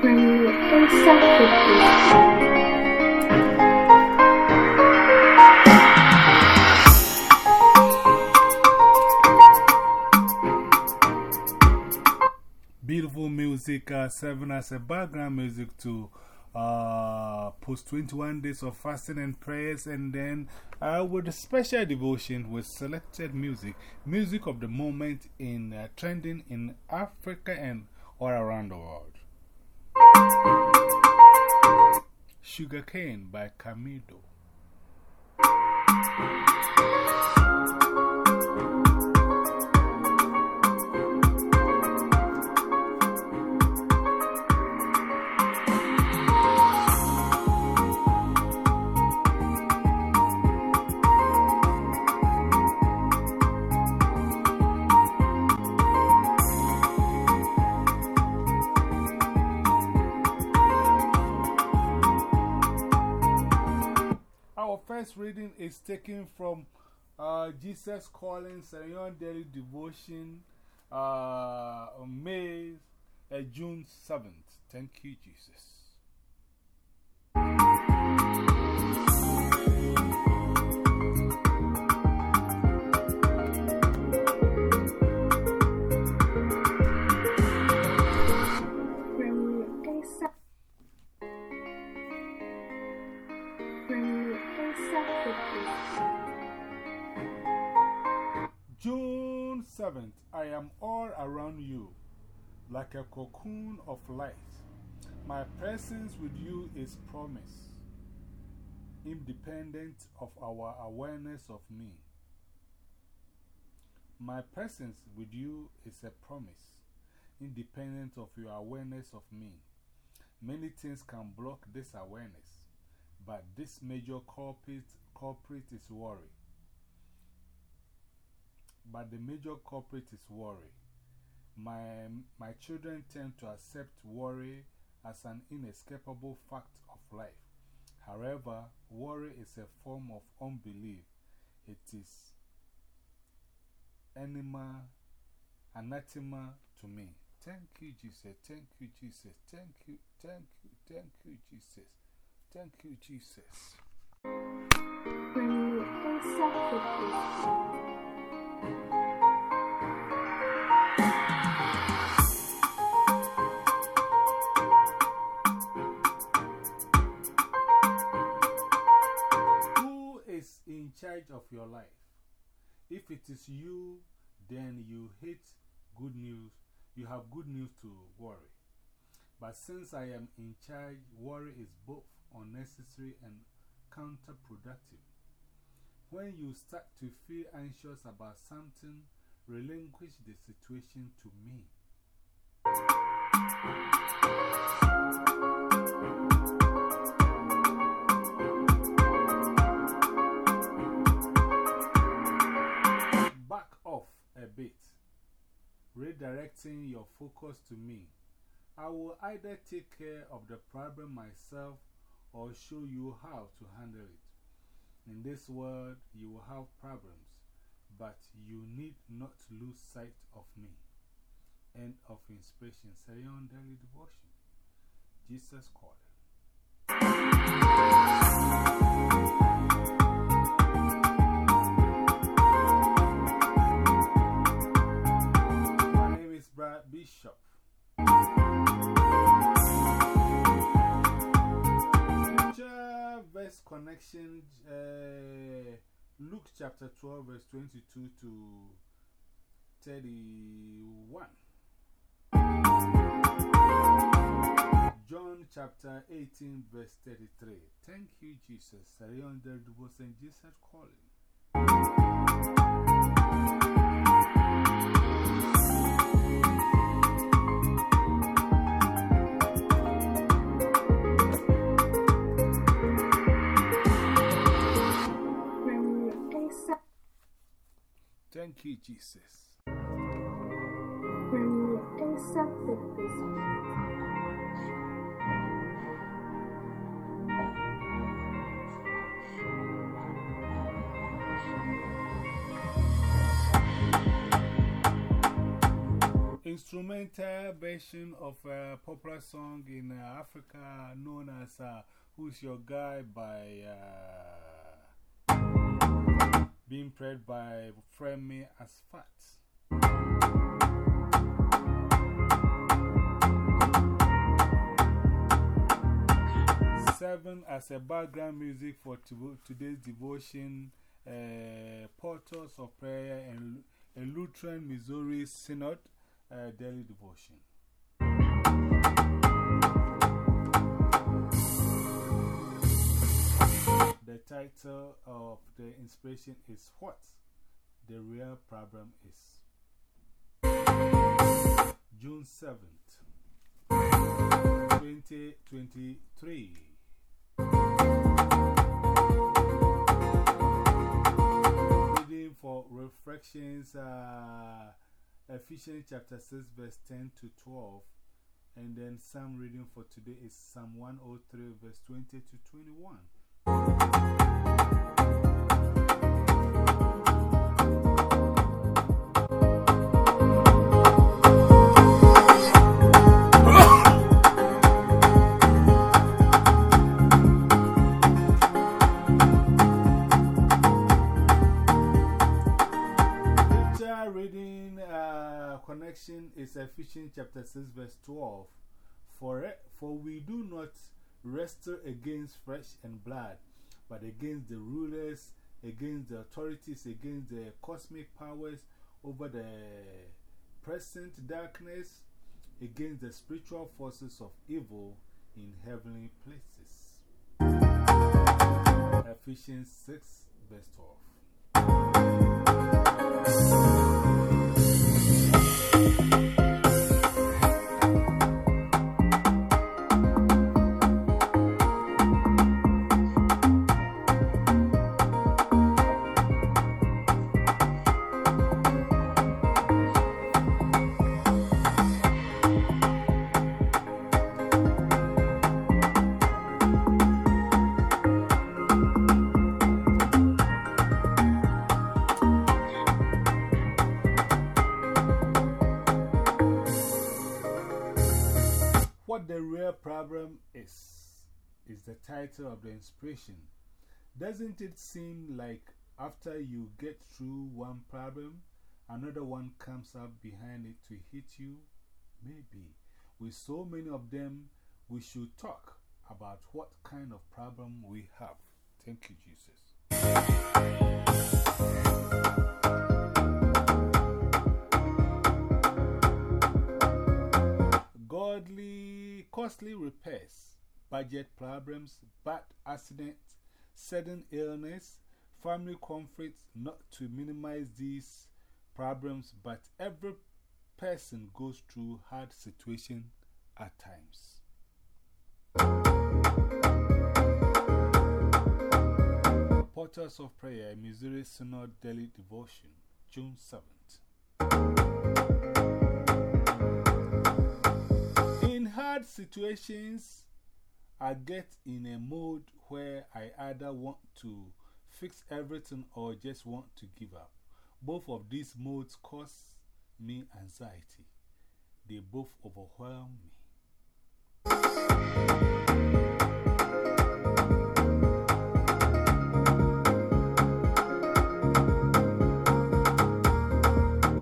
Beautiful music, uh, serving as a background music to uh, post 21 days of fasting and prayers, and then uh, with a special devotion with selected music, music of the moment in uh, trending in Africa and all around the world. Sugarcane by Camidoh. First reading is taken from uh, Jesus Calling Sarah Young Daily Devotion, uh, May, uh, June 7th. Thank you, Jesus. 7th, I am all around you, like a cocoon of light. My presence with you is promise, independent of our awareness of me. My presence with you is a promise, independent of your awareness of me. Many things can block this awareness, but this major culprit, culprit is worry. But the major culprit is worry. My, my children tend to accept worry as an inescapable fact of life. However, worry is a form of unbelief. It is anima, anathema to me. Thank you, Jesus. Thank you, Jesus. Thank you, thank you, thank you, Jesus. Thank you, Jesus. If it is you, then you hate good news. You have good news to worry. But since I am in charge, worry is both unnecessary and counterproductive. When you start to feel anxious about something, relinquish the situation to me. Bit, redirecting your focus to me. I will either take care of the problem myself or show you how to handle it. In this world, you will have problems, but you need not lose sight of me. End of inspiration. Sarah Young Daily Devotion. Jesus calling. Connection uh, Luke chapter 12, verse 22 to 31. John chapter 18, verse 33. Thank you, Jesus. Sarion der devotion, Jesus calling. Thank you, Jesus. Instrumental version of a popular song in uh, Africa known as uh, Who's Your Guy by uh, being played by Fremi Asfat. Seven as a background music for today's devotion, uh, Portals of Prayer and Lutheran Missouri Synod uh, daily devotion. The title of the inspiration is What the Real Problem Is. June 7th, 2023. Reading for reflections. Uh, Ephesians chapter 6, verse 10 to 12. And then Psalm reading for today is Psalm 103, verse 20 to 21. Uh, connection is Ephesians chapter 6, verse 12. For, for we do not wrestle against flesh and blood, but against the rulers, against the authorities, against the cosmic powers over the present darkness, against the spiritual forces of evil in heavenly places. Ephesians 6, verse 12. Title of the inspiration. Doesn't it seem like after you get through one problem, another one comes up behind it to hit you? Maybe. With so many of them, we should talk about what kind of problem we have. Thank you, Jesus. Godly, costly repairs, budget problems, bad accidents, sudden illness, family conflicts, not to minimize these problems, but every person goes through hard situations at times. Portals of Prayer, Missouri Synod Daily Devotion, June 7th. In hard situations, I get in a mode where I either want to fix everything or just want to give up. Both of these modes cause me anxiety. They both overwhelm me.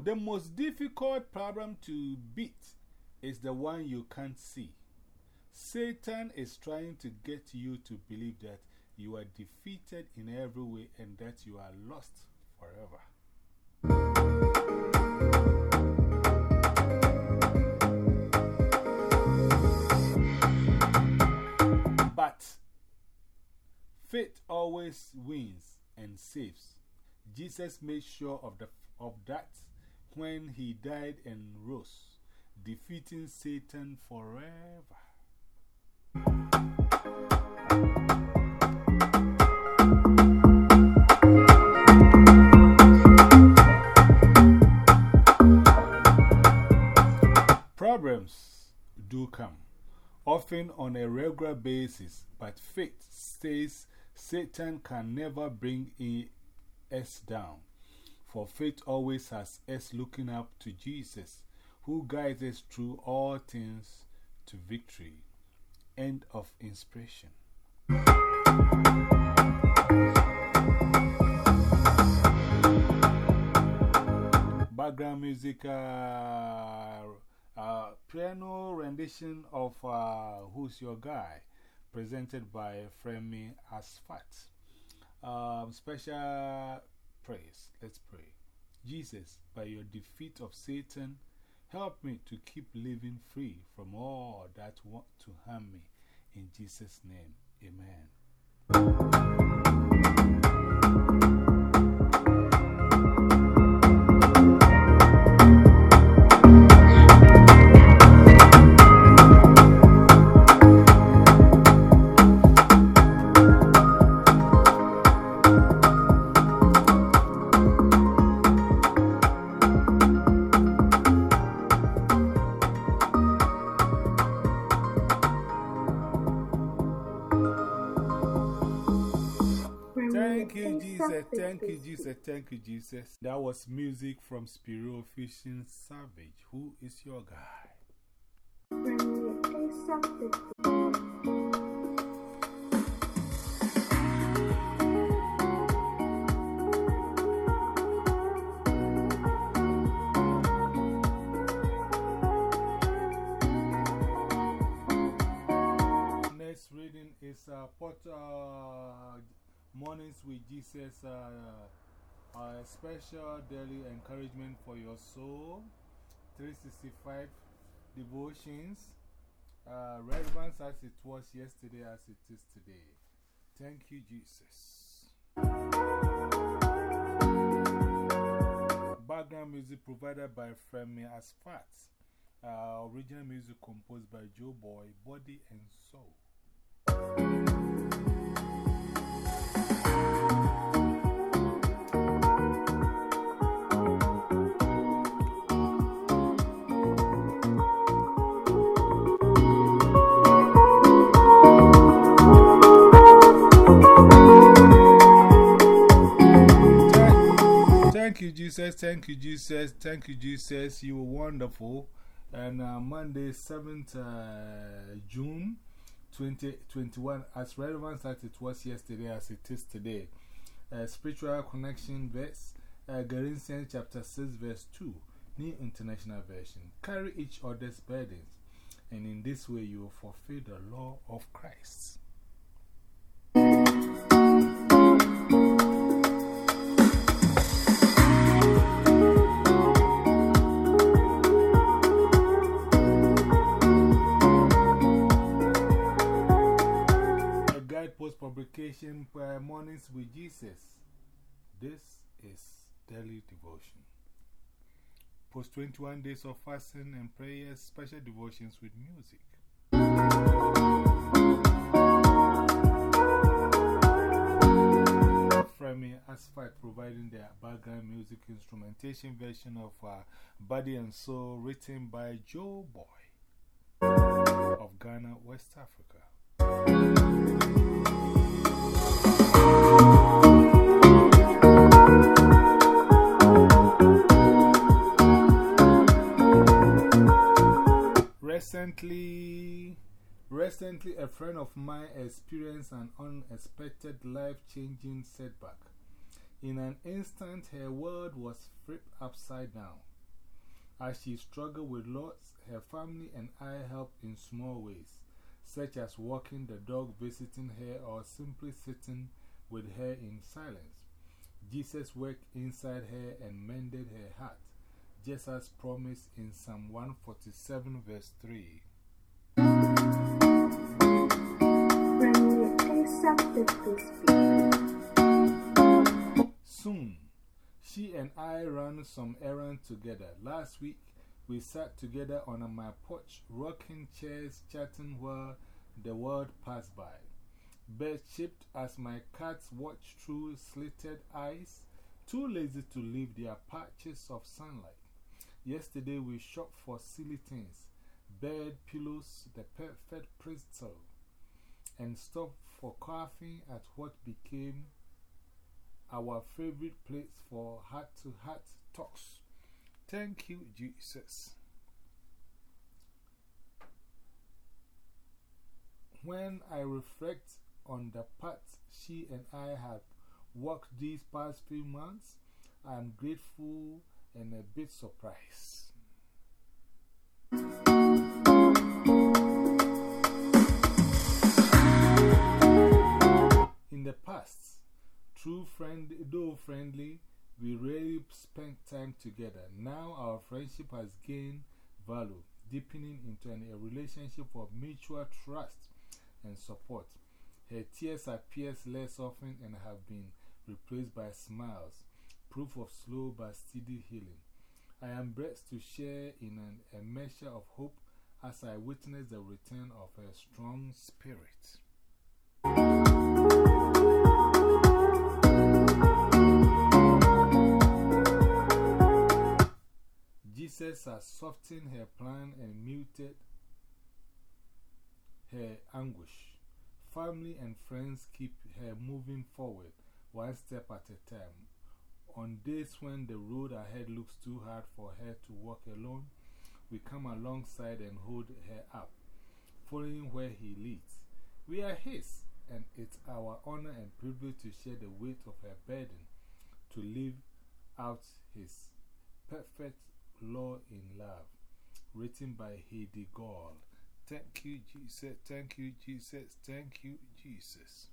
The most difficult problem to beat is the one you can't see. Satan is trying to get you to believe that you are defeated in every way and that you are lost forever. But faith always wins and saves. Jesus made sure of, the, of that when he died and rose, defeating Satan forever. Problems do come, often on a regular basis, but faith says Satan can never bring us down. For faith always has us looking up to Jesus, who guides us through all things to victory. End of inspiration. Background music, uh, uh, piano rendition of uh, Who's Your Guy, presented by Fremi Asfat. Um, special praise. Let's pray. Jesus, by your defeat of Satan, help me to keep living free from all that want to harm me. In Jesus' name, amen. Thank you, Jesus. That was music from Spyro Fishing Savage. Who is your guy? Next reading is uh, Potter. Uh, Mornings with Jesus, uh, uh, special daily encouragement for your soul, 365 devotions, uh, relevance as it was yesterday as it is today. Thank you, Jesus. Background music provided by Femi Asfat. Uh, original music composed by Joeboy, Body and Soul. Thank you, Jesus. Thank you, Jesus. Thank you, Jesus. You were wonderful. And uh, Monday, 7th uh, June 2021, as relevant as it was yesterday, as it is today. Uh, spiritual connection verse, Galatians chapter 6, verse 2, New International Version. Carry each other's burdens, and in this way you will fulfill the law of Christ. Post publication uh, Mornings with Jesus. This is daily devotion. Post 21 days of fasting and prayers, special devotions with music. Fremi Asphalt providing the background music instrumentation version of uh, Body and Soul written by Joeboy of Ghana, West Africa. Recently, a friend of mine experienced an unexpected life changing setback. In an instant, her world was flipped upside down. As she struggled with loss, her family and I helped in small ways, such as walking the dog, visiting her, or simply sitting with her in silence. Jesus worked inside her and mended her heart just as promised in Psalm 147, verse 3. Soon, she and I ran some errands together. Last week, we sat together on my porch, rocking chairs, chatting while the world passed by. Bed chipped as my cats watched through slitted eyes, too lazy to leave their patches of sunlight. Yesterday we shopped for silly things bed, pillows, the perfect pretzel, and stopped for coughing at what became our favorite place for heart to heart talks. Thank you, Jesus. When I reflect on the path she and I have walked these past few months, I am grateful and a bit surprised. The past, through friend, though friendly, we rarely spent time together. Now our friendship has gained value, deepening into an, a relationship of mutual trust and support. Her tears appear less often and have been replaced by smiles, proof of slow but steady healing. I am blessed to share in an, a measure of hope as I witness the return of her strong spirit. Jesus has softened her plan and muted her anguish. Family and friends keep her moving forward, one step at a time. On days when the road ahead looks too hard for her to walk alone, we come alongside and hold her up, following where he leads. We are his, and it's our honor and privilege to share the weight of her burden, to live out his perfect law in love. Written by Heidi Gaul. Thank you, Jesus. Thank you, Jesus. Thank you, Jesus.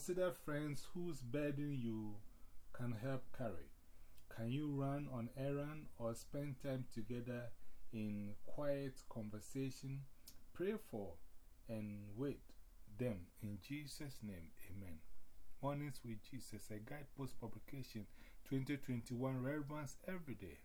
Consider friends whose burden you can help carry. Can you run on errand or spend time together in quiet conversation? Pray for and wait them in Jesus' name. Amen. Mornings with Jesus, a guidepost publication 2021 relevance every day.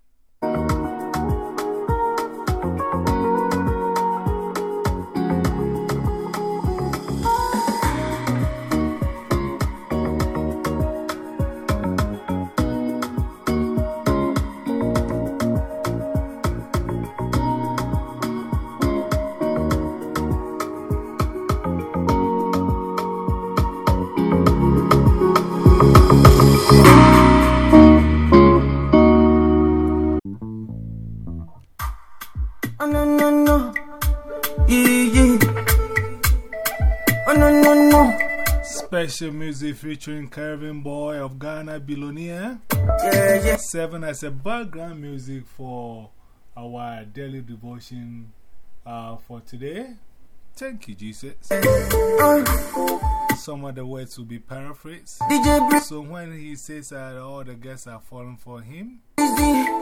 Special music featuring Kelvyn Boy of Ghana, Billionaire. Yeah, yeah. Seven as a background music for our daily devotion uh, for today. Thank you, Jesus. Some of the words will be paraphrased. So when he says that all the guests are falling for him,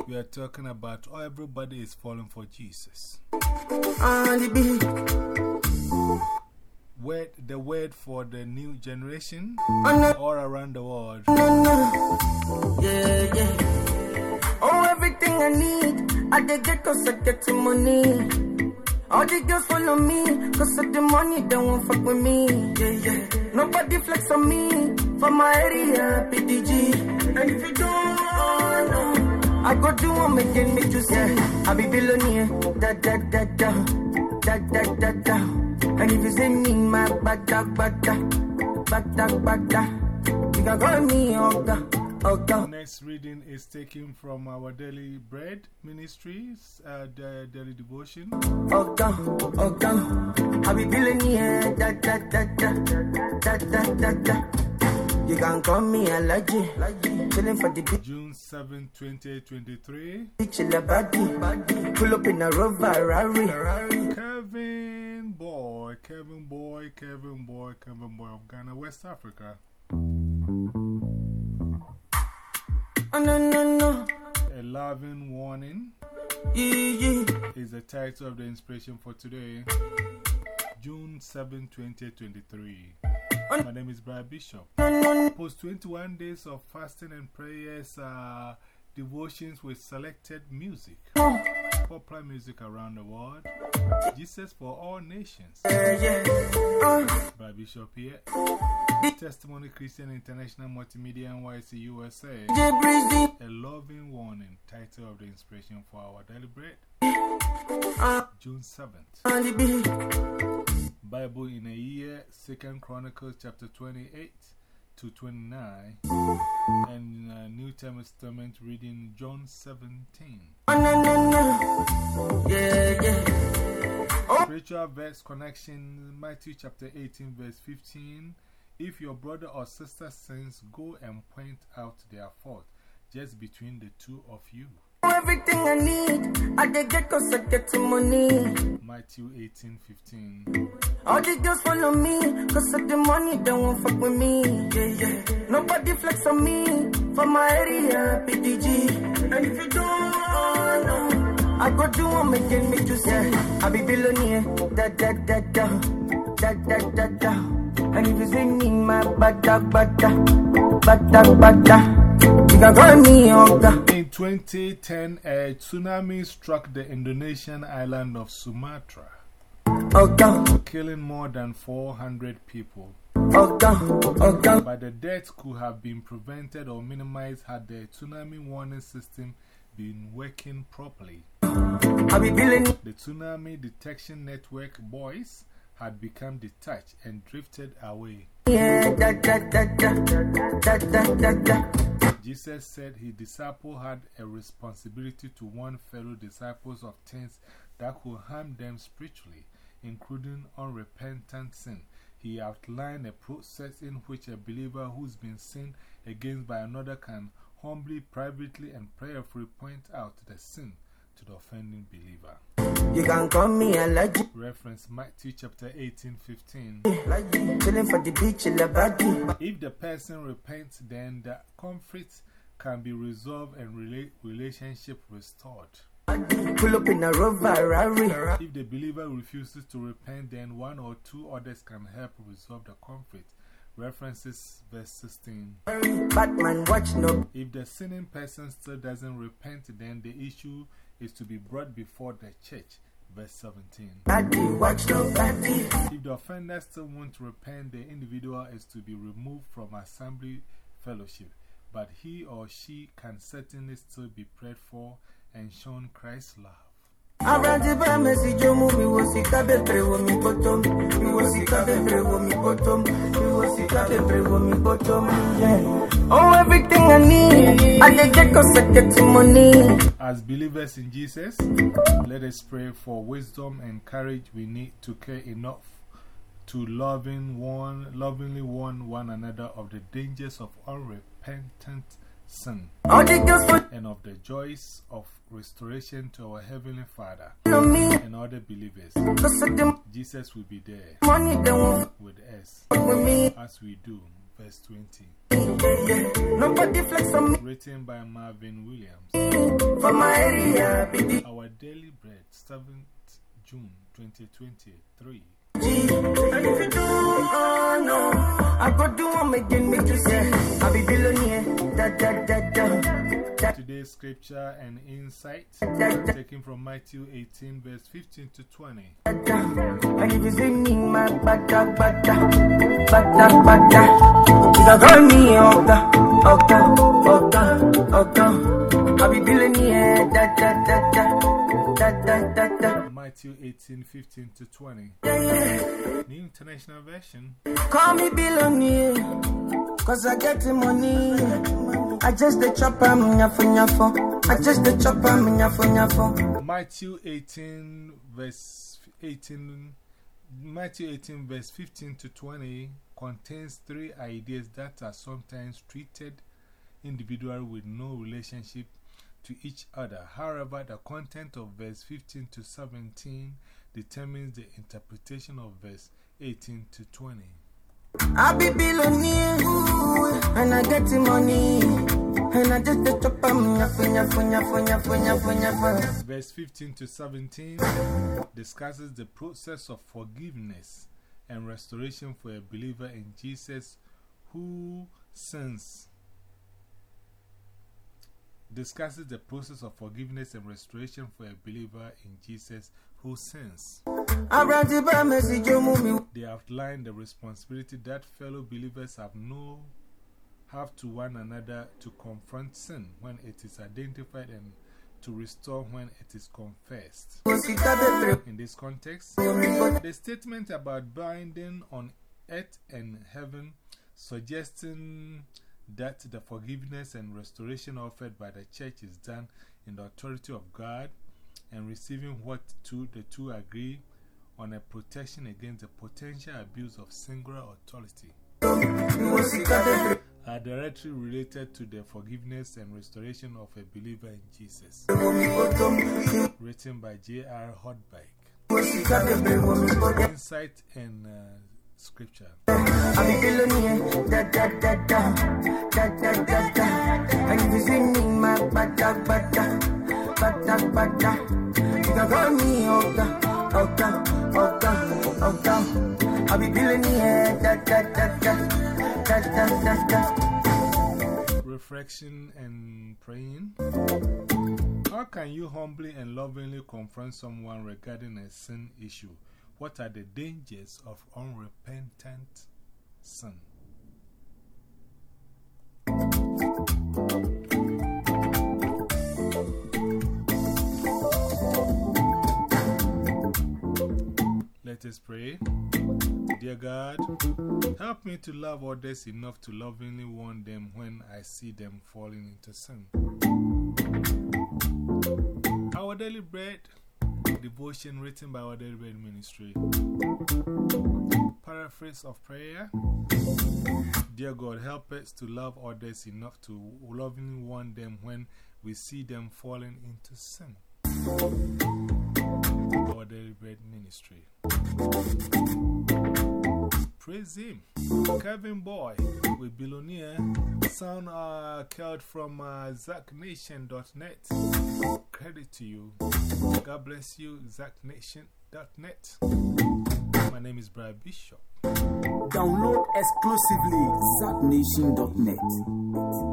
we are talking about everybody is falling for Jesus word, the word for the new generation all around the world. Yeah, yeah. Oh, everything I need, I get cause I get money. All the girls follow me, cause of the money, they won't fuck with me. Yeah, yeah. Nobody flex on me, for my area, PDG. And if you don't, oh, no. I go do one, make it me to say, I be billionaire, da da da da, da da da da. And if you say me, my bada bada, bada bada, you can call me Oga. Okay. Next reading is taken from our Daily Bread Ministries, uh, the Daily Devotion. Okay, okay. I be feeling here, da da da da, da da da da. You can call me Allergy. Chilling for the beach. June 7, 2023. Chill a body. Pull up in a Rover Rari. Kevin. Boy, Kelvyn Boy, Kelvyn Boy, Kelvyn Boy of Ghana, West Africa. Oh, no, no, no. A loving warning yeah, yeah. is the title of the inspiration for today, June 7, 2023. My name is Brad Bishop. Post 21 days of fasting and prayers, uh, devotions with selected music. popular music around the world. Jesus for all nations. By Bishop here. Testimony Christian International Multimedia NYC USA. A loving warning. Title of the inspiration for our daily bread. June 7th. Bible in a year. Second Chronicles chapter 28 to 29 and uh, New Testament reading John 17. Spiritual verse connection Matthew chapter 18, verse 15. If your brother or sister sins, go and point out their fault just between the two of you. Everything I need, I get cause I get some money. Matthew 18, 15. All the girls follow me, cause of the money, they won't fuck with me. Yeah, yeah. Nobody flex on me, for my area, PDG. And if you don't, oh, no, I go do one, make it make you say, I be billionaire, da da da da, da da da da. And if you see me, my bada bada, bada bada. In 2010, a tsunami struck the Indonesian island of Sumatra, killing more than 400 people. But the deaths could have been prevented or minimized had the tsunami warning system been working properly. The tsunami detection network boys had become detached and drifted away. Jesus said his disciple had a responsibility to warn fellow disciples of things that could harm them spiritually, including unrepentant sin. He outlined a process in which a believer who's been sinned against by another can humbly, privately, and prayerfully point out the sin to the offending believer. You can call me a legend. Reference Matthew chapter 18, 15. Chilling for the beach in the body. If the person repents, then the conflict can be resolved and rela relationship restored. Pull up in a rover, If the believer refuses to repent, then one or two others can help resolve the conflict. References verse 16. Batman, watch no. If the sinning person still doesn't repent, then the issue is to be brought before the church. Verse 17. If the offender still won't repent, the individual is to be removed from assembly fellowship, but he or she can certainly still be prayed for and shown Christ's love. Abrantiba message mu mi mi mi mi mi mi Oh everything I need. I get money. As believers in Jesus let us pray for wisdom and courage. We need to care enough to loving one lovingly warn one another of the dangers of unrepentant sin and of the joys of restoration to our Heavenly Father and other believers. Jesus will be there with us as we do. Verse 20. Written by Marvin Williams. Our daily bread, 7th June 2023. Today's scripture and insight taken from Matthew 18, verse 15 to 20. And if you me, my bada bada, bada bada, you Oga. I'll be billionaire, da da da da, da da da da. Matthew 18, 15 to 20. New International Version. Call me billionaire, cause I get the money. I just the chopper, nyafo nyafo. I just the chopper, nyafo nyafo. Matthew 18, verse 18. Matthew 18, verse 15 to 20 contains three ideas that are sometimes treated individually with no relationship to each other. However, the content of verse 15 to 17 determines the interpretation of verse 18 to 20. I be billionaire, and I get the money. And I just the Verse 15 to 17 discusses the process of forgiveness and restoration for a believer in Jesus who sins discusses the process of forgiveness and restoration for a believer in Jesus who sins. They outline the responsibility that fellow believers have no have to one another to confront sin when it is identified and to restore when it is confessed. In this context, the statement about binding on earth and heaven suggesting that the forgiveness and restoration offered by the church is done in the authority of God and receiving what two, the two agree on a protection against the potential abuse of singular authority are directly related to the forgiveness and restoration of a believer in Jesus. Written by J.R. Hudberg. Insight and uh, Scripture. Reflection and praying. How can you humbly and lovingly confront someone regarding a sin issue? What are the dangers of unrepentant sin? Let us pray. Dear God, help me to love others enough to lovingly warn them when I see them falling into sin. Our Daily Bread devotion written by Our Daily Bread Ministry. Paraphrase of prayer. Dear God, help us to love others enough to lovingly warn them when we see them falling into sin. Our Bread Ministry. Praise him. Kelvyn Boy with Billionaire. Sound uh, curled from uh, ZachNation.net. Credit to you. God bless you, ZachNation.net. My name is Brian Bishop. Download exclusively ZachNation.net.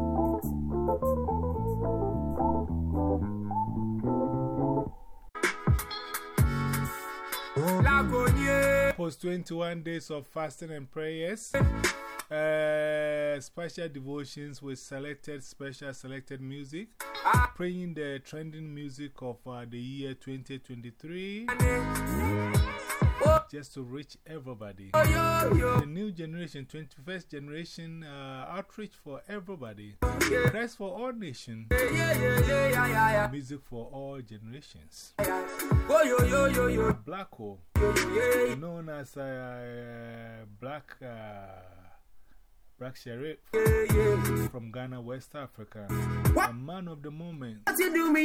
Post 21 days of fasting and prayers. Uh, special devotions with selected, special selected music. Praying the trending music of uh, the year 2023 just to reach everybody. The new generation, 21st generation uh, outreach for everybody. Press for all nations. Music for all generations. Black Hole, known as uh, Black. Uh, Black Sherif from Ghana, West Africa. A man of the moment.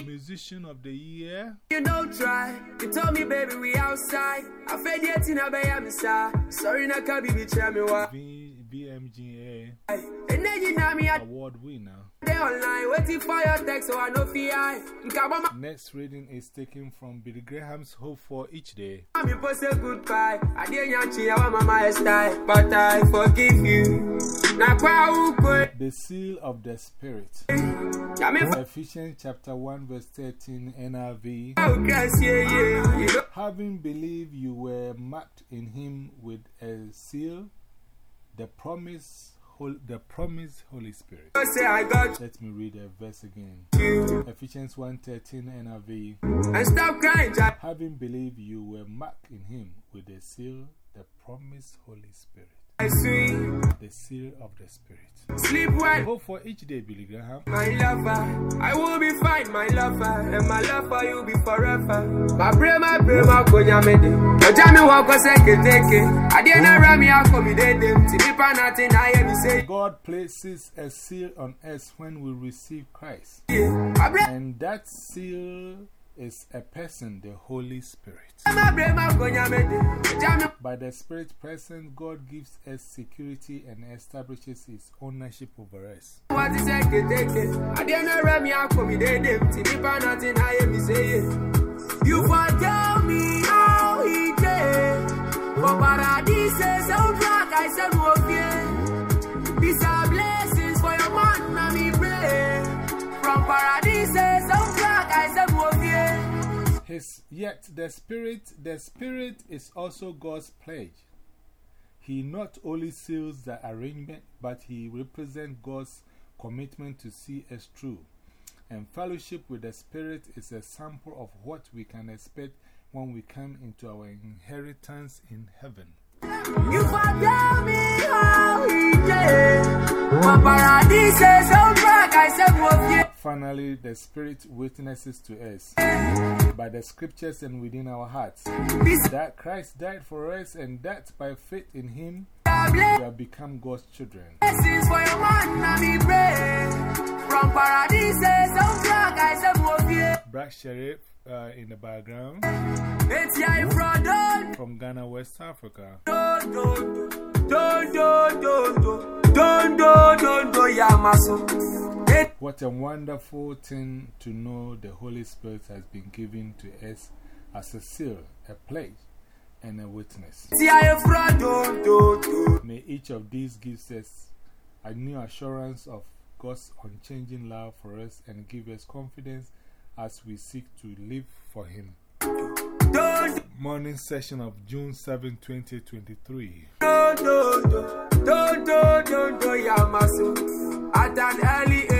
Musician of the year. You don't try. You told me, baby, we outside. I fed yet in a bay, I'm sorry, na kabi be VGMA award winner. Next reading is taken from Billy Graham's Hope for Each Day. Goodbye. I didn't but I forgive you. The seal of the Spirit. Ephesians chapter 1, verse 13, NRV. Having believed you were marked in him with a seal, the promise the promised Holy Spirit. Let me read a verse again. Ephesians 1.13 NRV. And stop crying, Having believed you were marked in him with the seal, the promised Holy Spirit. The seal of the Spirit. Sleep well. Hope for each day, Billy Graham. My lover, I will be fine, my lover. And my love for you be forever. My brain, my brain, my konya mede. No jami wako seke teke. Adiena rami ako mi dede. Tinipa nothing I me say. God places a seal on us when we receive Christ. And that seal is a person, the Holy Spirit. By the Spirit present, God gives us security and establishes His ownership over us. You tell me how he did. For paradise, sound like I said, okay. These are blessings for your man, pray. From paradise. His, yet the Spirit, the Spirit is also God's pledge. He not only seals the arrangement, but he represents God's commitment to see us through. And fellowship with the Spirit is a sample of what we can expect when we come into our inheritance in heaven. Finally, the Spirit witnesses to us by the scriptures and within our hearts that Christ died for us and that by faith in Him we have become God's children. Black Sherif uh, in the background from Ghana, West Africa. Don't, don't, don't, what a wonderful thing to know the Holy Spirit has been given to us as a seal, a pledge, and a witness. May each of these give us a new assurance of God's unchanging love for us and give us confidence as we seek to live for Him. Morning session of June 7, 2023. don't, don't, don't, don't, don't, don't, don't, yeah, maso. At an early oh,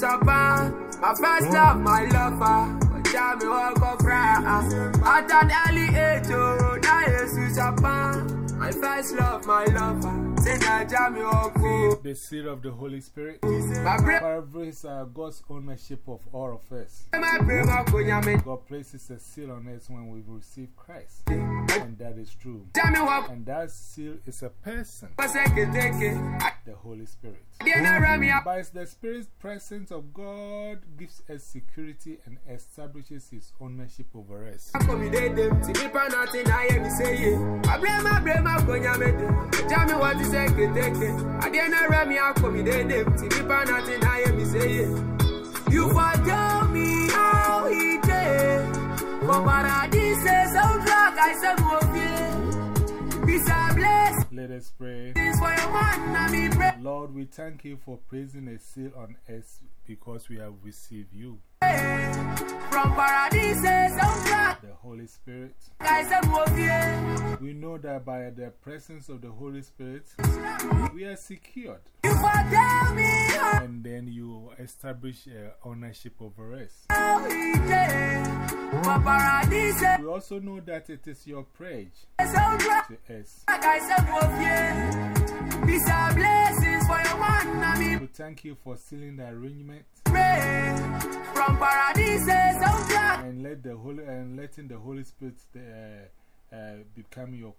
My first love, my lover. Jam me walk of At an early age, oh, Jesus upon my first love, my lover. Say that jam me walk. The seal of the Holy Spirit covers uh, God's ownership of all of us. my breath, my kunya me. God places a seal on us when we receive Christ, and that is true. Jam me walk, And that seal is a person, I say, take it. the Holy Spirit. Then I ram me up. By the Spirit's presence of God gives us security and establishes His ownership over us take it, take it. I didn't me me, name. TV I am saying. You for tell me how he did. So I said, okay. Peace and bless. Let us pray. Lord, we thank you for placing a seal on us because we have received you. From paradise the Holy Spirit. I said, okay. We know that by the presence of the Holy Spirit, we are secured. You for tell And then you establish uh, ownership over us. he did. For paradise We also know that it is your pledge like to us. Like I said, yeah. Peace and blessings for your man, I mean, We thank you for sealing the arrangement. From paradise, and let the Holy and letting the Holy Spirit uh, uh, become your.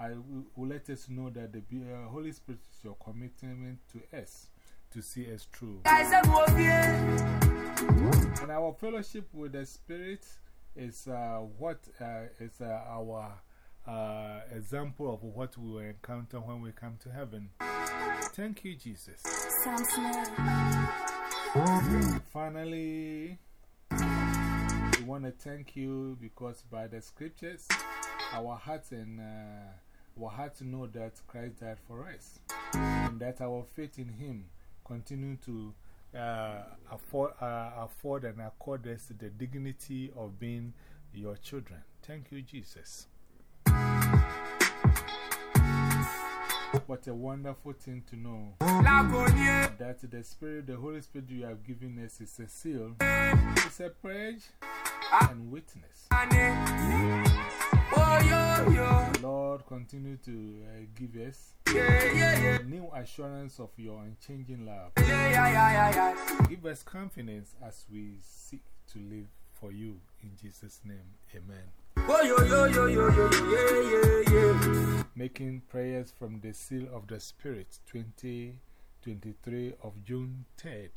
I will let us know that the uh, Holy Spirit is your commitment to us to see us through. I said, yeah. And our fellowship with the Spirit is uh, what uh, is uh, our uh, example of what we will encounter when we come to heaven. Thank you, Jesus. Finally, we want to thank you because by the scriptures, our hearts and uh, our hearts know that Christ died for us, and that our faith in Him continue to uh, afford, uh, afford and accord us the dignity of being your children. Thank you, Jesus. What a wonderful thing to know that the Spirit, the Holy Spirit you have given us is a seal, it's a pledge and witness. ane. Yo, yo. Lord, continue to uh, give us new assurance of your unchanging love. Give us confidence as we seek to live for you. In Jesus' name, amen. Making prayers from the seal of the Spirit, 2023 of June 3rd,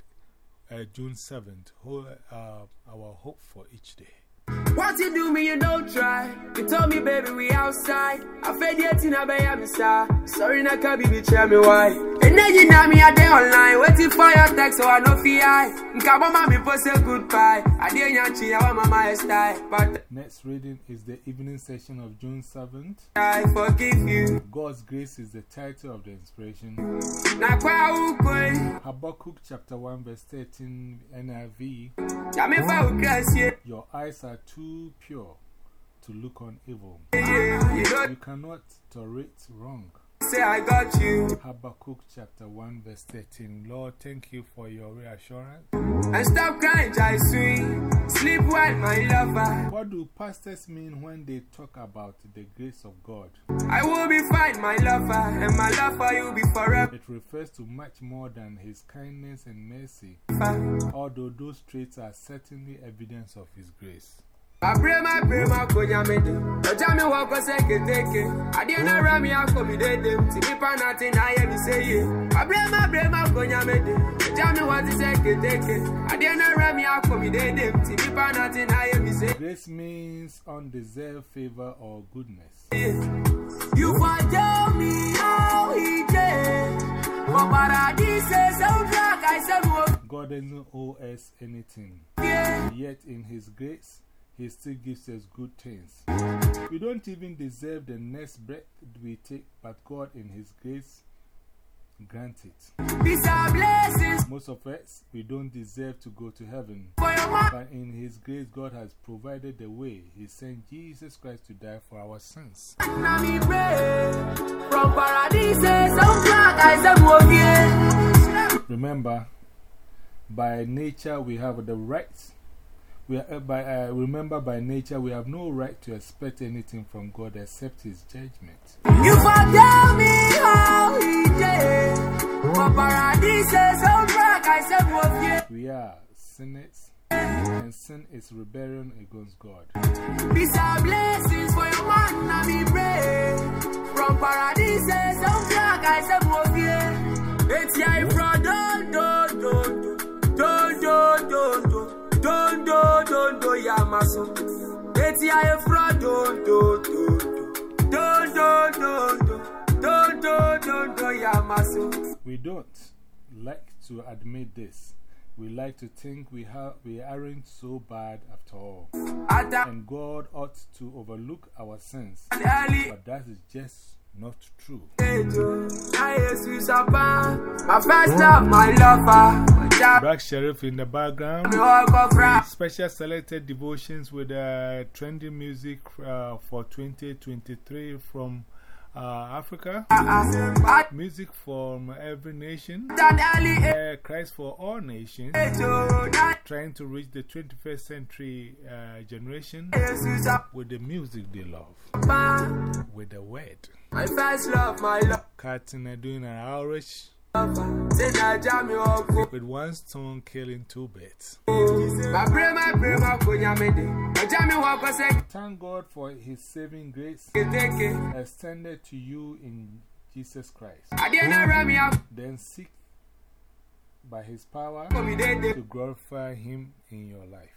uh, June 7th. Ho uh, our hope for each day. What you do me, you don't try. You told me, baby, we outside. I fed yet in a bay, I'm Sorry, na kabi, me tell me why. And then you know me a day online, waiting for your text, so I know fi I. Nka mama me post say goodbye. I did yanchi, I want mama style, but Next reading is the evening session of June 7th. I forgive you. God's Grace is the title of the inspiration. Na kwa ukoi, Habakkuk chapter 1, verse 13 NIV. ya me fa ukrasie. Your eyes are too pure to look on evil. You cannot tolerate wrong. say I got you. Habakkuk chapter 1, verse 13. Lord, thank you for your reassurance. And stop crying, Jai Sweet. Sleep well, my lover. What do pastors mean when they talk about the grace of God? I will be fine, my lover. And my love for you be forever. It refers to much more than His kindness and mercy, although those traits are certainly evidence of His grace. This means undeserved favor or goodness. You for tell me how he did. For paradises soundtrack I said. God doesn't owe us anything. Yet in his grace He still gives us good things. We don't even deserve the next breath we take, but God, in His grace, grant it. These are blessings Most of us, we don't deserve to go to heaven, for your man. but in His grace, God has provided the way. He sent Jesus Christ to die for our sins. Na me pray. From paradise soundtrack oh, I said wo yeah. Remember, by nature we have the right. We are, uh, by, uh, remember, by nature we have no right to expect anything from God except His judgment. You me how he did. For paradise I said wo yeah. We are sinners, and sin is rebellion against God. These are blessings for your man, me pray. From paradise, I said, yeah. It's ya from don, don, don, Eti aye don don don. We don't like to admit this. We like to think we, have, we aren't so bad after all. And God ought to overlook our sins. But that is just not true. Black Sherif in the background. Special selected devotions with uh, trendy music uh, for 2023 from uh, Africa. Music from every nation. Uh, Christ for all nations. Trying to reach the 21st century uh, generation with the music they love, with the word. my first love, my Cutting and doing an outreach with one stone killing two birds. Thank God for His saving grace extended to you in Jesus Christ. Then seek by His power to glorify Him in your life.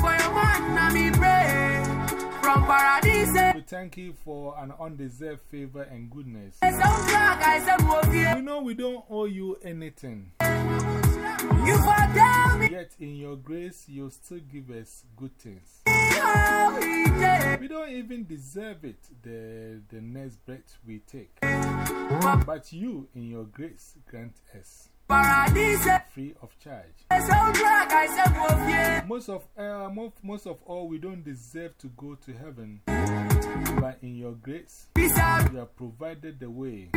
for your man, na me pray. From paradise, We thank you for an undeserved favor and goodness. I. We know we don't owe you anything, You yet in your grace, you still give us good things. We don't even deserve it, the, the next breath we take. But you, in your grace, grant us free of charge. so black, I said, move yeah. Most of, uh, most, most of all, we don't deserve to go to heaven. But in your grace, you have provided the way.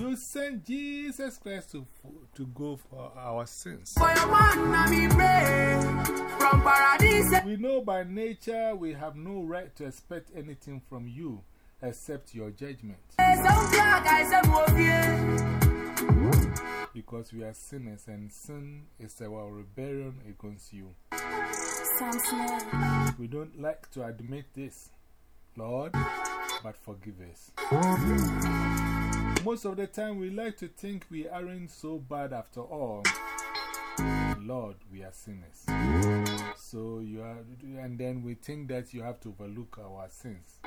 You sent Jesus Christ to, to go for our sins. for your man, na me pray. From paradise, We know by nature we have no right to expect anything from you except your judgment. Because we are sinners, and sin is our rebellion against you. We don't like to admit this, Lord, but forgive us. Most of the time, we like to think we aren't so bad after all. Lord, we are sinners. So you are, and then we think that you have to overlook our sins.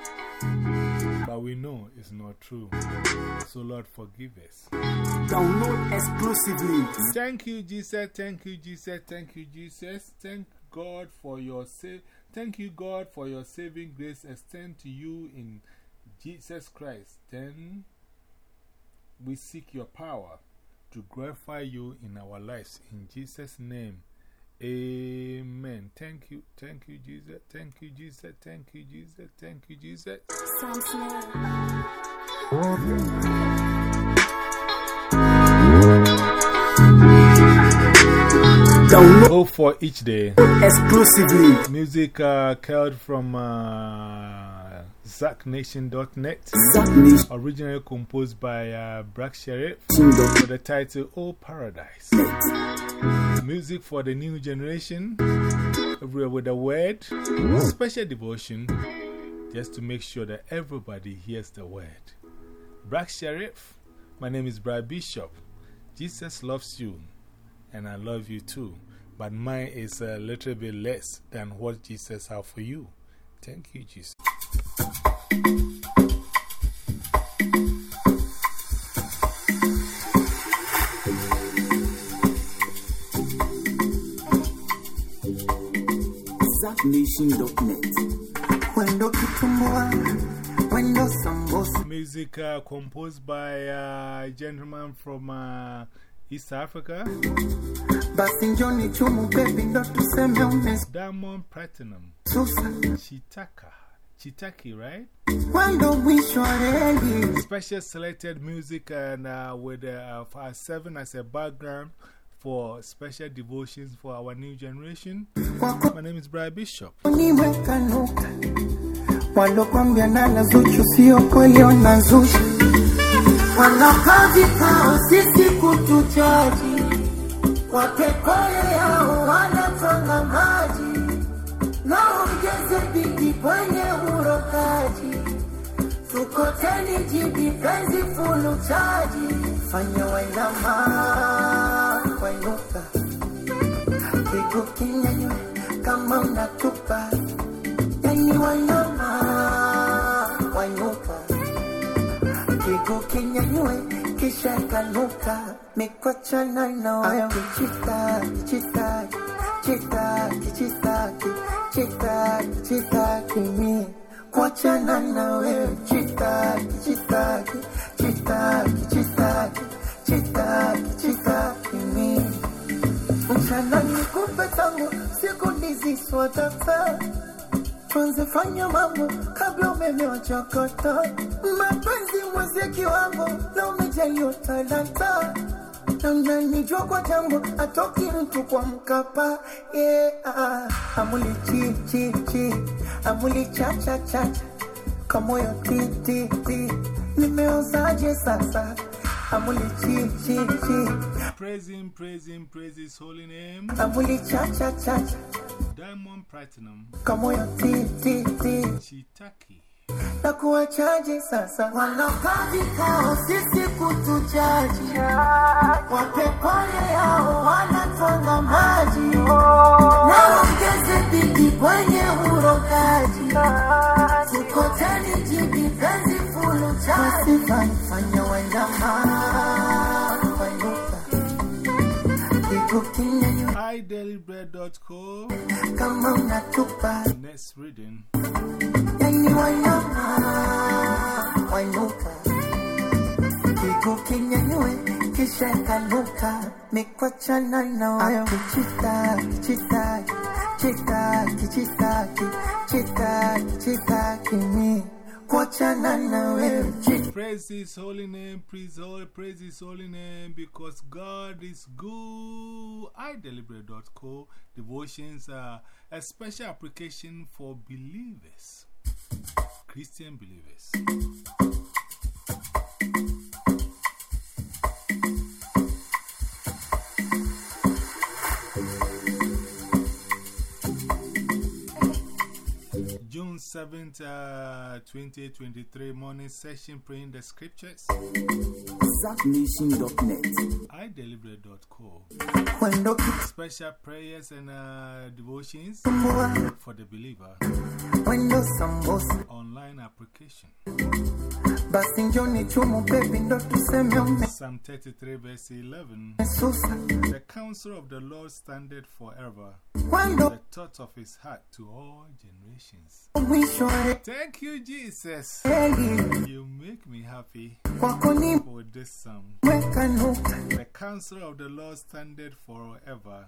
But we know it's not true. So, Lord, forgive us. Download exclusively. Thank you, Jesus. Thank you, Jesus. Thank you, Jesus. Thank God for your sa Thank you, God, for your saving grace extend to you in Jesus Christ. Then we seek your power to glorify you in our lives. In Jesus' name, amen. Thank you, thank you, Jesus. Thank you, Jesus. Thank you, Jesus. Thank you, Jesus. Sam Smith. Download Go for each day. exclusively. Music uh, curled from uh, ZackNation.net. Zacknation. Originally composed by uh, Brack Sherif for the title Oh Paradise. Music for the new generation with the word. Special devotion just to make sure that everybody hears the word. Brack Sherif, my name is Brad Bishop. Jesus loves you, and I love you too. But mine is a little bit less than what Jesus has for you. Thank you, Jesus. Zacknation.net. Wendo kitumbua, wendo sambusa, Music uh, composed by uh, a gentleman from uh, East Africa, basi njoni chumu baby ndo tuseme umesusa. Diamond Platnumz, Chitaka. Chitaki, right? Wendo mwisho wa reli, Special selected music and uh, with uh, uh, seven as a background for special devotions for our new generation. My name is Brian Bishop. walokwambia nala Zuchu sio kweli wanazusha, wanakaa sisi kutuchaji, wapekole yao wanatanga maji, naongeze bidi kwenye urokaji, tukoteni jibi penzi fanya wainama wainuka kigu kinyanywe kama unatupa yani wanyama wainuka kigu kinyanywe kisha kanuka mikochana na wayo kichitaki chitaki chitaki chitaki chitaki chitaki mi kuachana na wewe chitaki chitaki chitaki chitaki nikupe tangu siku ndiziswatata kwanza fanya mambo kabla umeme wachokota mapenzi muziki wangu na umejaliwa talanta. Na mnanijua kwa tangu atoki mtu kwa mkapa. Yeah. amuli chi chi chi. Amuli cha cha cha kamoyo ti ti ti. Nimeozaje sasa amuli chi chi chi. Praise Him, praise Him, praise His holy name. amuli cha cha cha. Cha Diamond Platnumz, kamoyo ti ti ti Chitaki. na kuwachaji sasa. Wanakaa vikao sisi kutuchaji. Wapepole yao wanatwanga maji. Naongeze bidi kwenye urokaji. Tukoteni jibi penzi fulu chasifanya wanyama iDailyBread.co. kama Next reading. yani wanyama wainuka kigu kinyanywe kisha kanuka mikwachana na wayo kichitaki chitaki chitaki chitaki chitaki chitaki mi Praise His holy name, praise, praise His holy name because God is good. iDailyBread.co devotions are a special application for believers, Christian believers. 7th, uh, 2023 morning session praying the scriptures. ZackNation.net. iDailyBread.co. Special prayers and uh, devotions for the believer. Online application. basi njoni chumu baby ndo tuseme Psalm 33, verse 11. The counsel of the Lord standeth forever, the thoughts of his heart to all generations. Thank you, Jesus. You make me happy with this psalm. The counsel of the Lord standeth forever,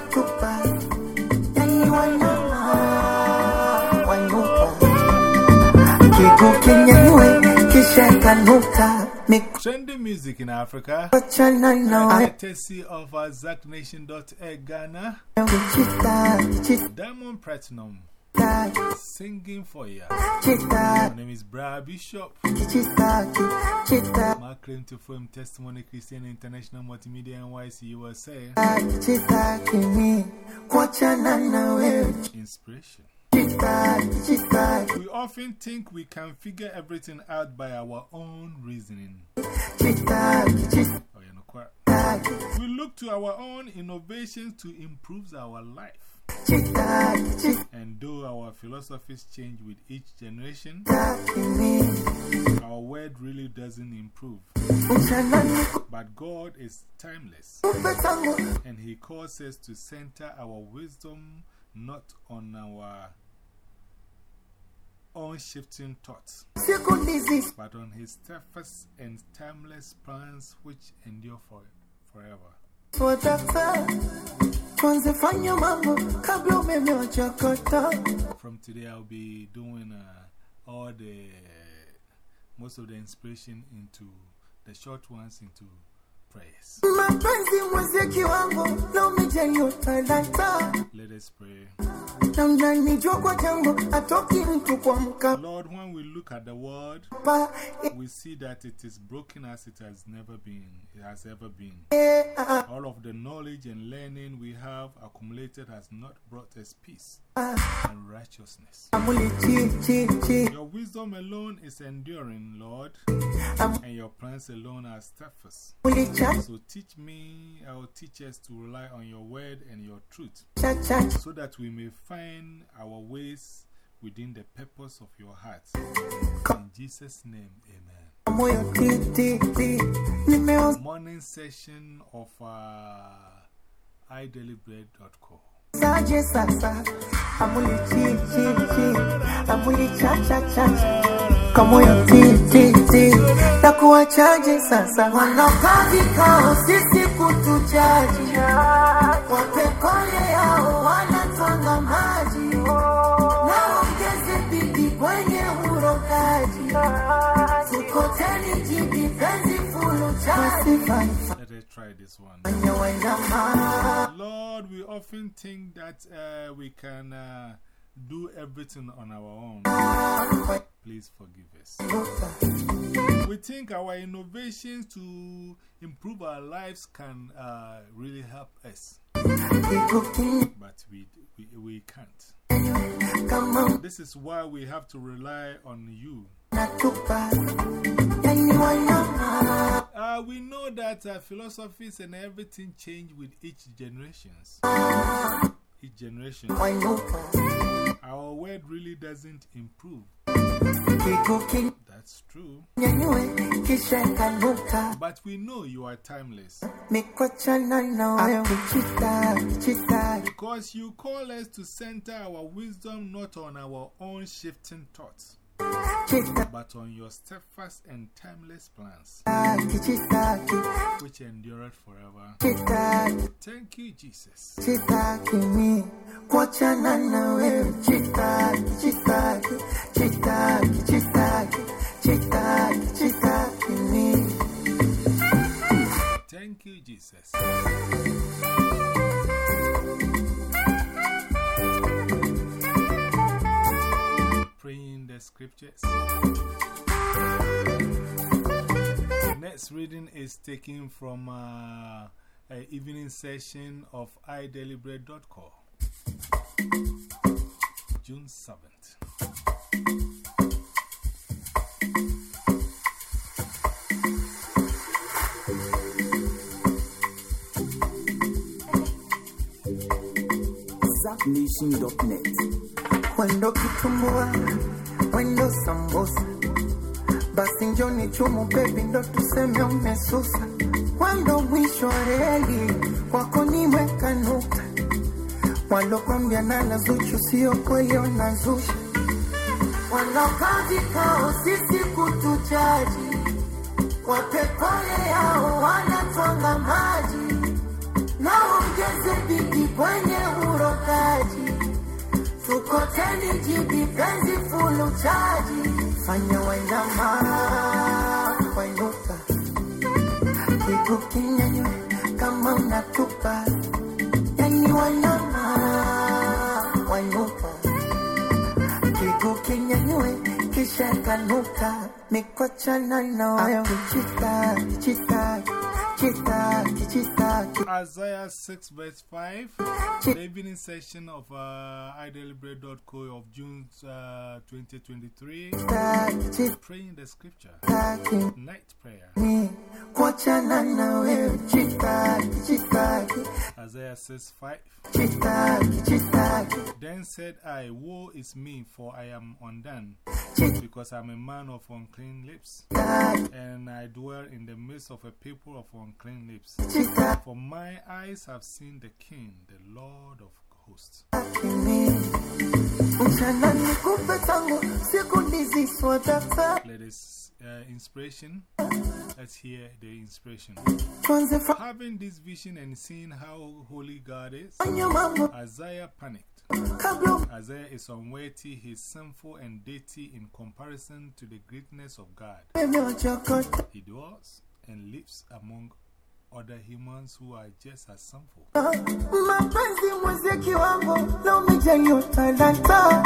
kitu kinyenye kama unatupa yani wainama wainuka, kitu kinyenywe kisha kanuka, Trending music in Africa, mikochana na wewe courtesy of our ZackNation.org Ghana, Diamond Platnumz, singing for you. chita My name is Brad Bishop. My claim to fame testimony Christian International Multimedia NYC USA. chita kimi kuachana na wewe Inspiration. We often think we can figure everything out by our own reasoning. Oh, you know, quite. We look to our own innovations to improve our life. And though our philosophies change with each generation, our word really doesn't improve. But God is timeless, and He calls us to center our wisdom not on our own shifting thoughts, but on His steadfast and timeless plans which endure for, forever. Swatata fanya mambo kabla umeme wachakata From today, I'll be doing uh, all the most of the inspiration into the short ones into prayers. mapenzi muziki wangu na umejaliwa talanta Let us pray. na unanijua kwa jambo atoki mtu Lord, when we look at the world, we see that it is broken as it has never been, it has ever been. All of the knowledge and learning we have accumulated has not brought us peace and righteousness. Your wisdom alone is enduring, Lord, and your plans alone are steadfast. So teach me, our teachers, to rely on your word and your truth, so that we may find our ways within the purpose of your heart. In Jesus' name, amen. Moyo ti ti ti. Nimeozaje Morning session of uh, iDailyBread.co. sasa amuli chi chi chi. Amuli cha cha cha. Kamoyo ti ti ti. Takuwachaje sasa? Wanakaa vikao sisi kutuchaji. Wapekole yao wanatwanga maji Let us try this one. Lord, we often think that uh, we can uh, do everything on our own. Please forgive us. We think our innovations to improve our lives can uh, really help us, but we, we, we can't. This is why we have to rely on you. Natupa yani wainama Uh, we know that uh, philosophies and everything change with each generations. Each generation, our word really doesn't improve. That's true. kinyanyue kisha kanuka. But we know you are timeless. Mikochana na wewe chita chita because you call us to center our wisdom not on our own shifting thoughts, but on your steadfast and timeless plans, which endureth forever. Thank you, Jesus. chitaki mi kuachana the scriptures. Next reading is taken from uh, an evening session of iDailyBread.com, June 7th. ZackNation.net. Wendo kitumbua, wendo sambosa, basi njoni chumu bebi, ndo tuseme umesusa. Wendo mwisho reli, kwako nimeweka nukta. Walokwambia nana Zuchu sio kweli, wanazusha. Wanakaa vikao sisi kutuchaji, wape yao wanatwanga maji, na ongeze bidi kwenye tukoteni jibi penzi fulu chaji fanya wainama wainuka kigu kinyanywe kama unatupa. Yani wainama wainuka kigu kinyanywe kisha kanuka. Nikochana na wayo chitaki chitaki chitaki chitaki Isaiah 6, verse 5, the evening session of uh, iDailyBread.co of June uh, 2023. Praying the scripture, night prayer. Isaiah says 5. chitaki chitaki Then said I, Woe is me, for I am undone, because I am a man of unclean lips, and I dwell in the midst of a people of unclean lips. For my eyes have seen the King, the Lord of hosts. ni mchana nikupe tangu siku ndiziswa data Let us uh, inspiration. Let's hear the inspiration. Having this vision and seeing how holy God is, Isaiah panicked. Isaiah is unworthy, he's sinful and dirty in comparison to the greatness of God. He dwells and lives among other humans who are just as sinful. mapenzi muziki wangu na umejaliwa talanta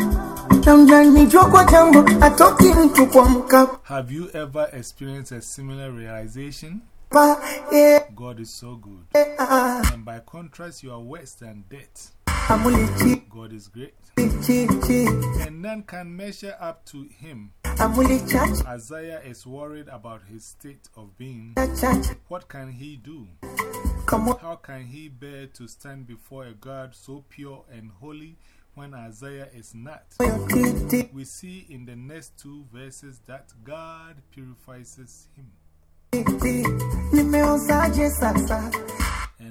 na mnanijua kwa jambo atoki mtu kwa mkapa Have you ever experienced a similar realization? God is so good. ah, And by contrast, you are worse than death. God is great. And none can measure up to him. Amulichacha Isaiah is worried about his state of being. What can he do? How can he bear to stand before a God so pure and holy when Isaiah is not? We see in the next two verses that God purifies him.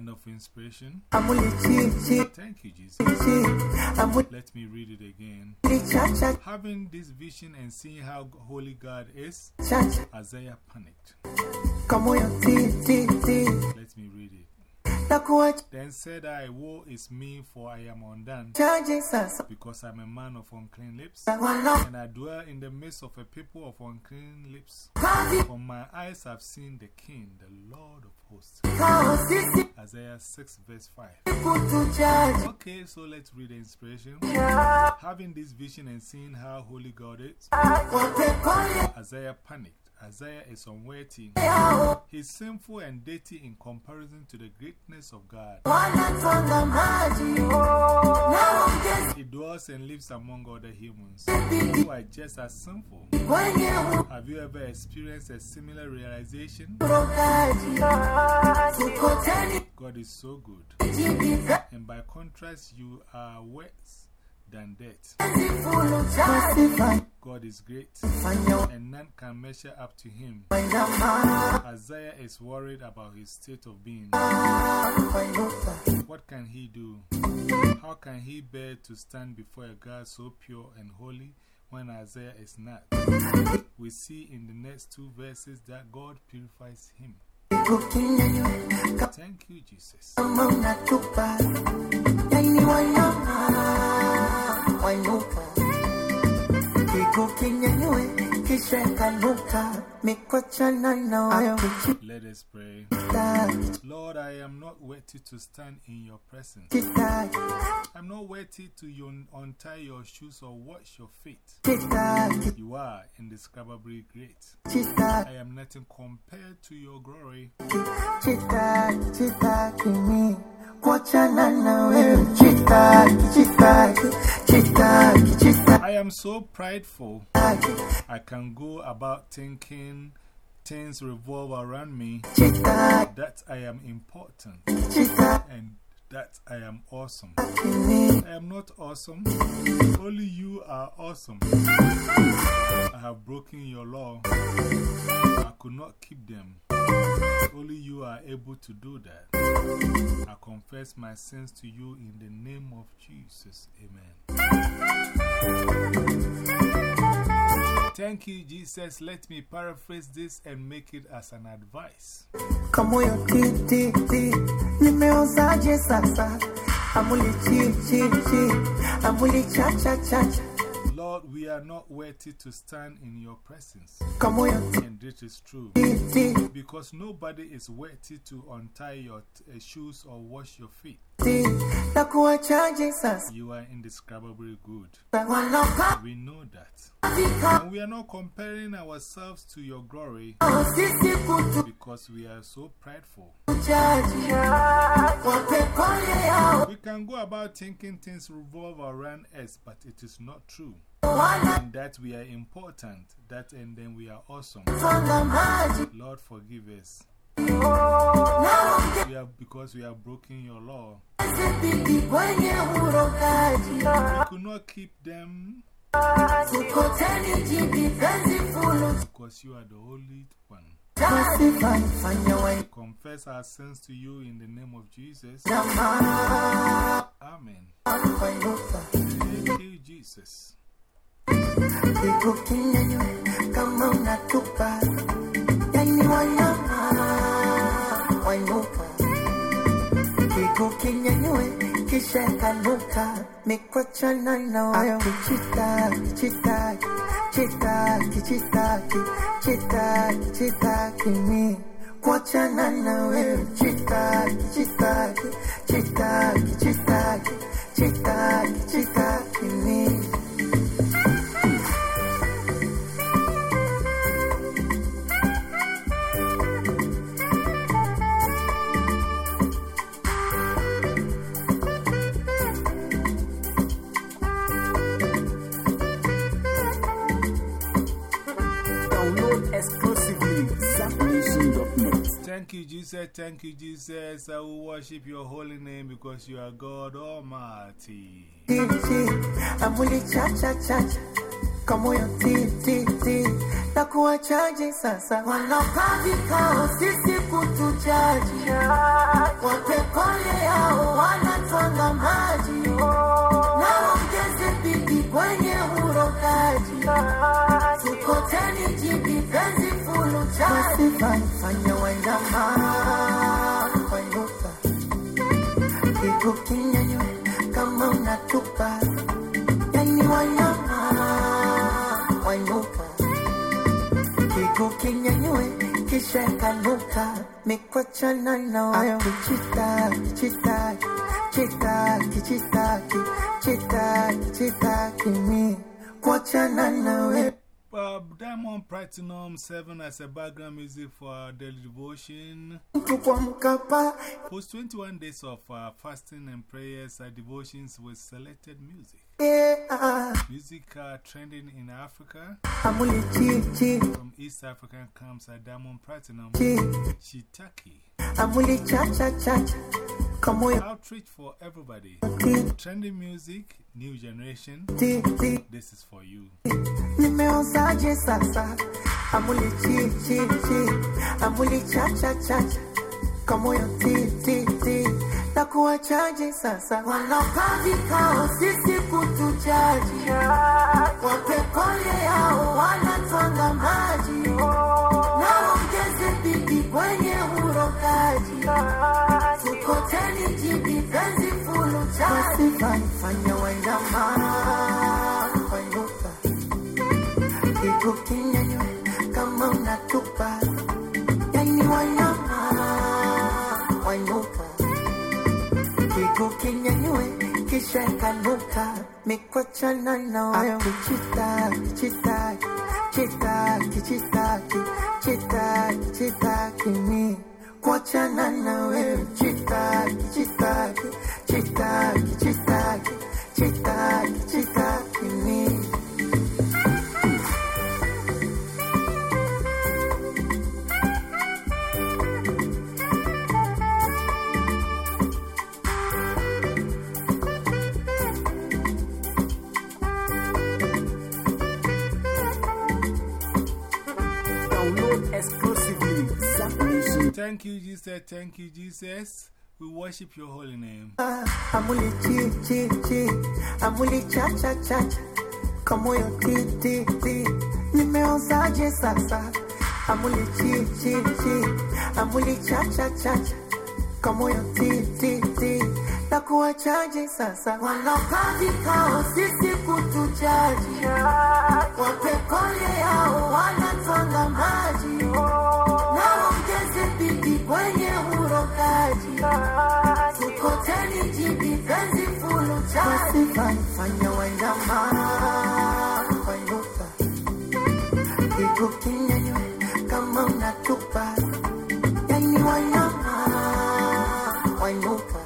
Of inspiration. Thank you, Jesus. Let me read it again. Having this vision and seeing how holy God is, Isaiah panicked. Let me read it. Then said I, Woe is me, for I am undone, because I'm a man of unclean lips, and I dwell in the midst of a people of unclean lips. For my eyes have seen the King, the Lord of hosts. Isaiah 6, verse 5. Okay, so let's read the inspiration. Having this vision and seeing how holy God is, Isaiah panicked. Isaiah is unworthy. He's sinful and dirty in comparison to the greatness of God. He dwells and lives among other humans who are just as sinful. Have you ever experienced a similar realization? God is so good. And by contrast, you are worse than death. God is great, and none can measure up to him. Isaiah is worried about his state of being. What can he do? How can he bear to stand before a God so pure and holy when Isaiah is not. We see in the next two verses that God purifies him. Thank you, Jesus. Kama unatupa wainuka kigu kinyanyue kisha kanuka mikochana na wakuchita Let us pray. Lord, I am not worthy to stand in your presence. I'm not worthy to untie your shoes or wash your feet. You are indescribably great. I am nothing compared to your glory. I am so prideful. I can go about thinking things revolve around me, that I am important and that I am awesome. I am not awesome. Only you are awesome. I have broken your law. I could not keep them. Only you are able to do that. I confess my sins to you in the name of Jesus. Amen. Thank you, Jesus. Let me paraphrase this and make it as an advice. amuli chi chi cha cha cha cha Lord, we are not worthy to stand in your presence. And this is true. Because nobody is worthy to untie your uh, shoes or wash your feet. Ti nakuachaje sasa You are indescribably good. We know that. And we are not comparing ourselves to your glory oh, because we are so prideful. kutujaji wape pole yao We can go about thinking things revolve around us, but it is not true. And that we are important, that and then we are awesome. Lord, forgive us. We are, because we have broken your law. We could not keep them because you are the Holy One. Confess our sins to you in the name of Jesus. Amen. Thank you, Jesus. Kigu kinyanyue kama wainuka Kigu kinyanyue kisha kanuka. Mikochana na wayo. Chita chita chita chita chita chita kimi. Kuachana na wewe chita chita chita chita chita chita kimi Thank you, Jesus. Thank you, Jesus. I will worship your holy name because you are God Almighty. amuli cha cha cha cha kamoyo ti ti ti. Na kuwachaje sasa? Wanakaa vikao sisi kutujaji wape pole yao wanatwanga maji. Na naongeze bidii kwenye urokaji. Tukoteni jibi penzi fulu fanya wanyama wainuka kigu kinyanyue kama unatupa kigu kinyanyue kisha kanuka. Mikochana na wayo. Chita chita chita chita chita chita kimi. Kuachana na wewe Uh, Diamond Platnumz 7 as a background music for our daily devotion. Post 21 days of uh, fasting and prayers, uh, devotions with selected music. yeah. Music uh, trending in Africa. amuli chi chi From East Africa comes uh, Diamond Platnumz, chi Outreach for everybody. ti Trending music, new generation. ti ti. This is for you. nimeozaje sasa amuli chi chi chi. Amuli cha cha cha cha. Kamoyo ti ti ti. Takuwachaje sasa wanakaa vikao sisi kutuchaji. Wapekole yao wanatwanga maji. Naongeze bidi kwenye urokaji tukoteni jibi penzi fulu chasifanya wainama wainuka kitu kinyanywe kama unatupa yani wainama wainuka kitu kinyanywe kisha kanuka mikochana na wewe chitaki chitaki chitaki chitaki chitaki chitaki ni kuachana na wewe chitaki chitaki chitaki chitaki chitaki chitaki ni Download. Thank you, Jesus. Thank you, Jesus. We worship your holy name. Ah, amuli chi chi chi. Amuli cha cha cha. Cha kamoyo ti ti ti. Nimeozaje sasa. Amuli chi chi chi. Amuli cha cha cha. Cha kamoyo ti ti ti. Nakuwachaje sasa. Wanakaa vikao sisi kutuchaji. Wapekole yao wanatwanga maji. naongeze bidi kwenye urokaji tukoteni jibi penzi fulu chasifanya wainama wainuka kitu kinyanywe kama unatupa. Yani wainama wainuka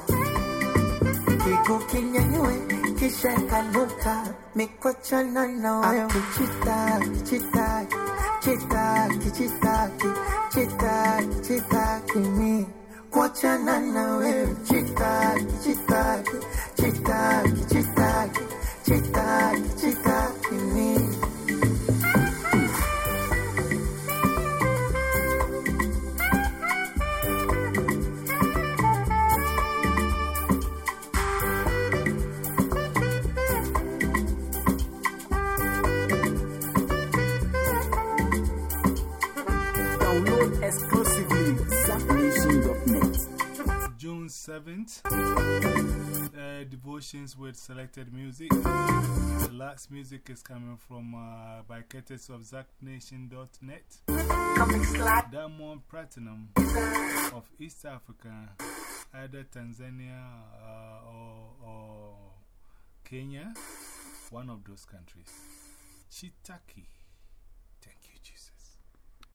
kitu kinyanywe kisha kanuka mikochana na wewe chitaki chitaki chitaki chitaki chitaki chitaki ni kuachana na wewe chitaki chitaki chitaki chitaki chitaki chitaki ni June 7th, uh, devotions with selected music. The last music is coming from uh, by courtesy of ZackNation.net. Diamond Platnumz of East Africa, either Tanzania uh, or, or Kenya, one of those countries. Chitaki.